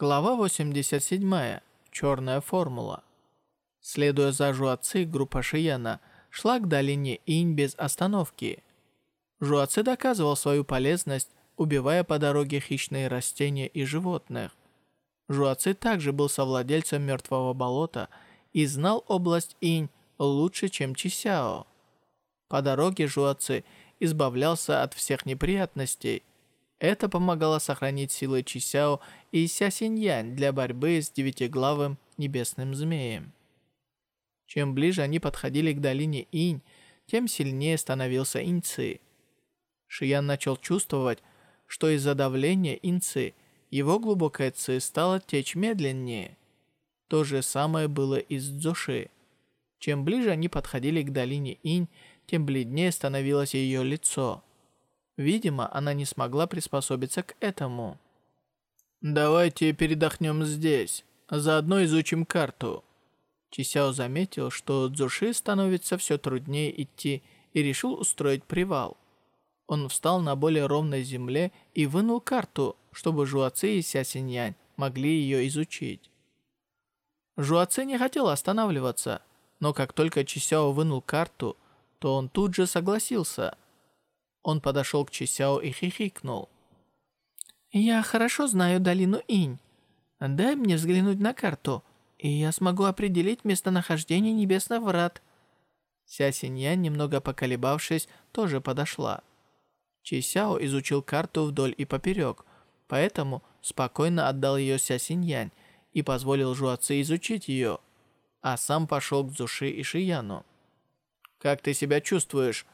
Глава 87. Черная формула. Следуя за Жуаци, группа Шияна шла к долине Инь без остановки. Жуаци доказывал свою полезность, убивая по дороге хищные растения и животных. Жуаци также был совладельцем мертвого болота и знал область Инь лучше, чем Чисяо. По дороге Жуаци избавлялся от всех неприятностей, это помогало сохранить силы Чисяо и Ся Синьянь для борьбы с девятиглавым небесным змеем. Чем ближе они подходили к долине Инь, тем сильнее становился Иньцы. Шиян начал чувствовать, что из-за давления Иньцы его глубокая ци стала течь медленнее. То же самое было и с Дзуши. Чем ближе они подходили к долине Инь, тем бледнее становилось ее лицо. Видимо, она не смогла приспособиться к этому. «Давайте передохнем здесь, заодно изучим карту». Чисяо заметил, что Цзуши становится все труднее идти и решил устроить привал. Он встал на более ровной земле и вынул карту, чтобы Жуаци и Ся Синьянь могли ее изучить. Жуаци не хотел останавливаться, но как только Чисяо вынул карту, то он тут же согласился – он подошел к Чисяо и хихикнул. «Я хорошо знаю долину Инь. Дай мне взглянуть на карту, и я смогу определить местонахождение небесных врат». Ся Синьян, немного поколебавшись, тоже подошла. Чисяо изучил карту вдоль и поперек, поэтому спокойно отдал ее Ся Синьянь и позволил Жуаце изучить ее, а сам пошел к Зуши и Шияну. «Как ты себя чувствуешь?»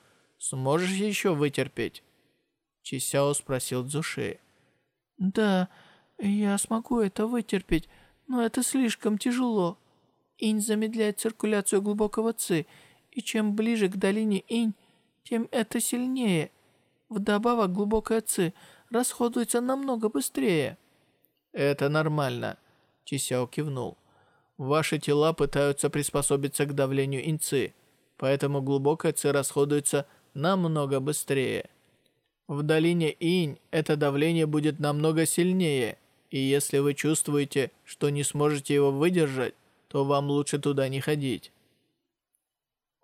Сможешь еще вытерпеть?» Чисяо спросил Цзуши. «Да, я смогу это вытерпеть, но это слишком тяжело. Инь замедляет циркуляцию глубокого ци, и чем ближе к долине Инь, тем это сильнее. Вдобавок глубокая ци расходуется намного быстрее». «Это нормально», — Чисяо кивнул. «Ваши тела пытаются приспособиться к давлению инци, поэтому глубокая ци расходуется намного быстрее. В долине Инь это давление будет намного сильнее, и если вы чувствуете, что не сможете его выдержать, то вам лучше туда не ходить.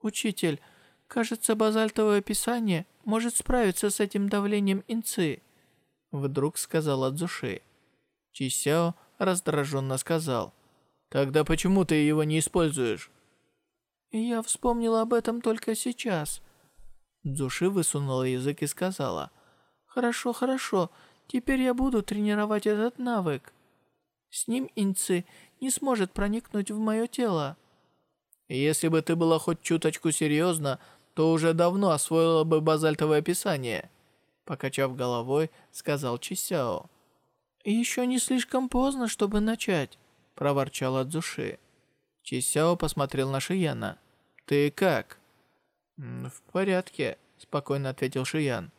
Учитель, кажется, базальтовое описание может справиться с этим давлением инцы, вдруг сказала Цзуши. Чисяо раздраженно сказал, «Тогда почему ты его не используешь?» «Я вспомнила об этом только сейчас», Дзуши высунула язык и сказала, «Хорошо, хорошо, теперь я буду тренировать этот навык. С ним инцы не сможет проникнуть в мое тело». «Если бы ты была хоть чуточку серьезна, то уже давно освоила бы базальтовое описание», покачав головой, сказал Чисяо. «Еще не слишком поздно, чтобы начать», проворчала Дзуши. Чисяо посмотрел на Шияна. «Ты как?» «В порядке», — спокойно ответил Шиян.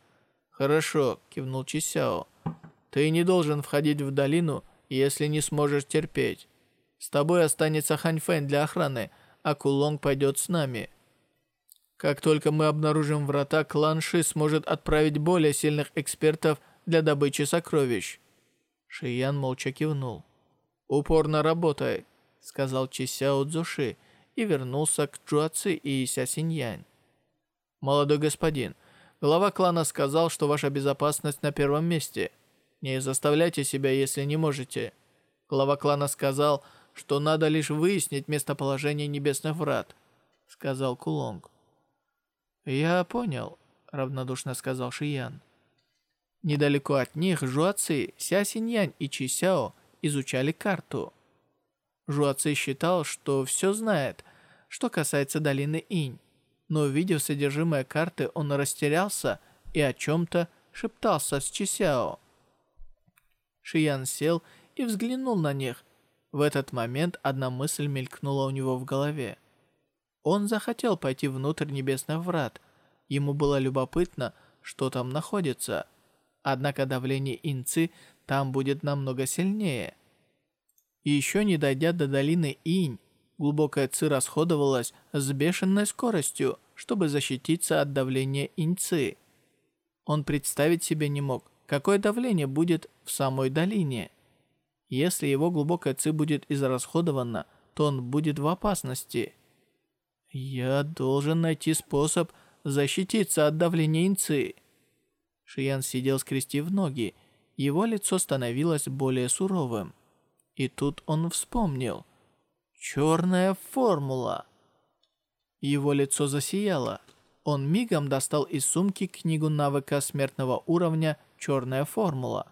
«Хорошо», — кивнул Чисяо. «Ты не должен входить в долину, если не сможешь терпеть. С тобой останется Ханьфэнь для охраны, а Кулонг пойдет с нами. Как только мы обнаружим врата, клан Ши сможет отправить более сильных экспертов для добычи сокровищ». Шиян молча кивнул. «Упорно работай», — сказал Чисяо Цзуши и вернулся к Чуаци и Ися Синьянь. «Молодой господин, глава клана сказал, что ваша безопасность на первом месте. Не заставляйте себя, если не можете. Глава клана сказал, что надо лишь выяснить местоположение небесных врат», — сказал Кулонг. «Я понял», — равнодушно сказал Шиян. Недалеко от них Жуаци, Ся Синьянь и Чи Сяо изучали карту. Жуаци считал, что все знает, что касается долины Инь но увидев содержимое карты, он растерялся и о чем-то шептался с Чисяо. Шиян сел и взглянул на них. В этот момент одна мысль мелькнула у него в голове. Он захотел пойти внутрь небесных врат. Ему было любопытно, что там находится. Однако давление инцы там будет намного сильнее. еще не дойдя до долины Инь, Глубокая ци расходовалась с бешеной скоростью, чтобы защититься от давления инцы. Он представить себе не мог, какое давление будет в самой долине. Если его глубокая ци будет израсходована, то он будет в опасности. Я должен найти способ защититься от давления инцы. Шиян сидел скрестив ноги. Его лицо становилось более суровым. И тут он вспомнил. Черная формула. Его лицо засияло. Он мигом достал из сумки книгу навыка смертного уровня «Черная формула».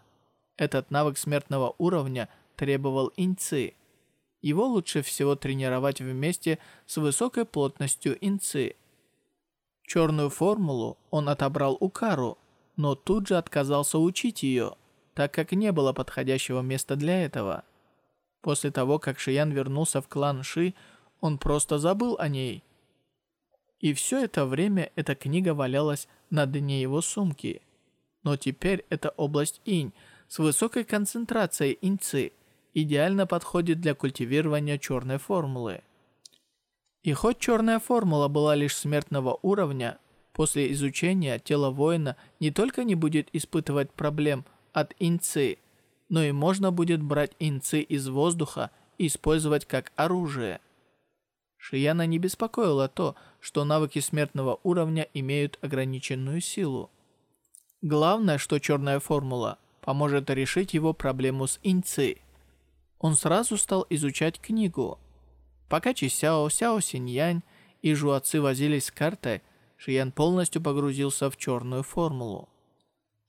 Этот навык смертного уровня требовал инцы. Его лучше всего тренировать вместе с высокой плотностью инцы. Черную формулу он отобрал у Кару, но тут же отказался учить ее, так как не было подходящего места для этого. После того, как Шиян вернулся в клан Ши, он просто забыл о ней. И все это время эта книга валялась на дне его сумки. Но теперь эта область инь с высокой концентрацией иньцы идеально подходит для культивирования черной формулы. И хоть черная формула была лишь смертного уровня, после изучения тело воина не только не будет испытывать проблем от инцы, но и можно будет брать инцы из воздуха и использовать как оружие. Шияна не беспокоило то, что навыки смертного уровня имеют ограниченную силу. Главное, что черная формула поможет решить его проблему с инцы. Он сразу стал изучать книгу. Пока Чисяо, Сяо Синьянь и Жуаци возились с картой, Шиян полностью погрузился в черную формулу.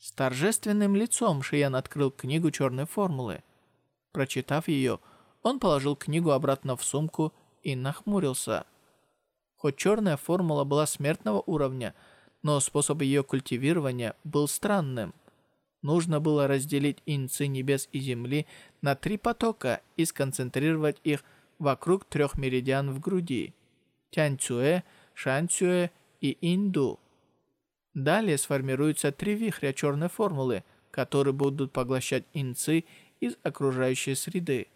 С торжественным лицом Шиян открыл книгу черной формулы. Прочитав ее, он положил книгу обратно в сумку и нахмурился. Хоть черная формула была смертного уровня, но способ ее культивирования был странным. Нужно было разделить инцы небес и земли на три потока и сконцентрировать их вокруг трех меридиан в груди. Тяньцюэ, Шанцюэ и Инду. Далее сформируются три вихря черной формулы, которые будут поглощать инцы из окружающей среды.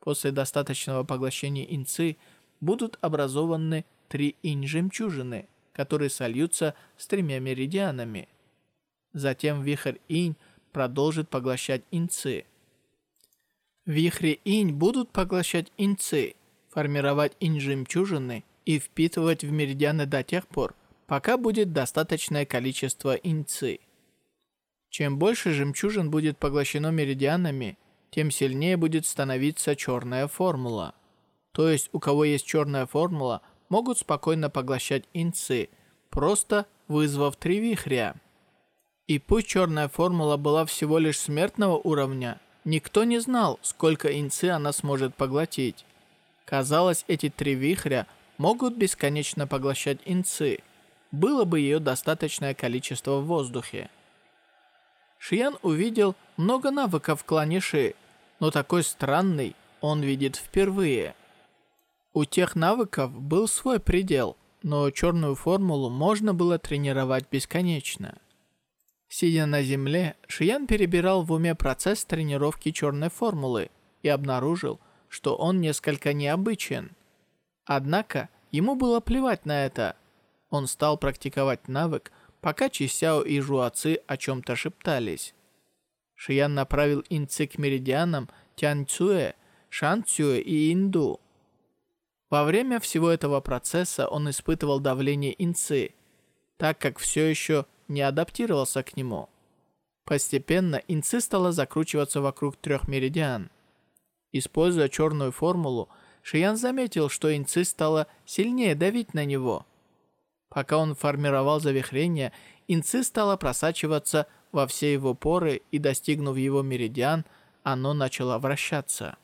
После достаточного поглощения инцы будут образованы три инь-жемчужины, которые сольются с тремя меридианами. Затем вихрь инь продолжит поглощать инцы. Вихри инь будут поглощать инцы, формировать инь-жемчужины и впитывать в меридианы до тех пор, пока будет достаточное количество инцы. Чем больше жемчужин будет поглощено меридианами, тем сильнее будет становиться черная формула. То есть у кого есть черная формула, могут спокойно поглощать инцы, просто вызвав три вихря. И пусть черная формула была всего лишь смертного уровня, никто не знал, сколько инцы она сможет поглотить. Казалось, эти три вихря могут бесконечно поглощать инцы – было бы ее достаточное количество в воздухе. Шиян увидел много навыков в клане Ши, но такой странный он видит впервые. У тех навыков был свой предел, но черную формулу можно было тренировать бесконечно. Сидя на земле, Шиян перебирал в уме процесс тренировки черной формулы и обнаружил, что он несколько необычен. Однако, ему было плевать на это – он стал практиковать навык, пока Чисяо и Жуаци о чем-то шептались. Шиян направил инцы к меридианам Тяньцюэ, Шанцюэ и Инду. Во время всего этого процесса он испытывал давление инцы, так как все еще не адаптировался к нему. Постепенно инцы стала закручиваться вокруг трех меридиан. Используя черную формулу, Шиян заметил, что инцы стала сильнее давить на него – Пока он формировал завихрение, инци стало просачиваться во все его поры и, достигнув его меридиан, оно начало вращаться.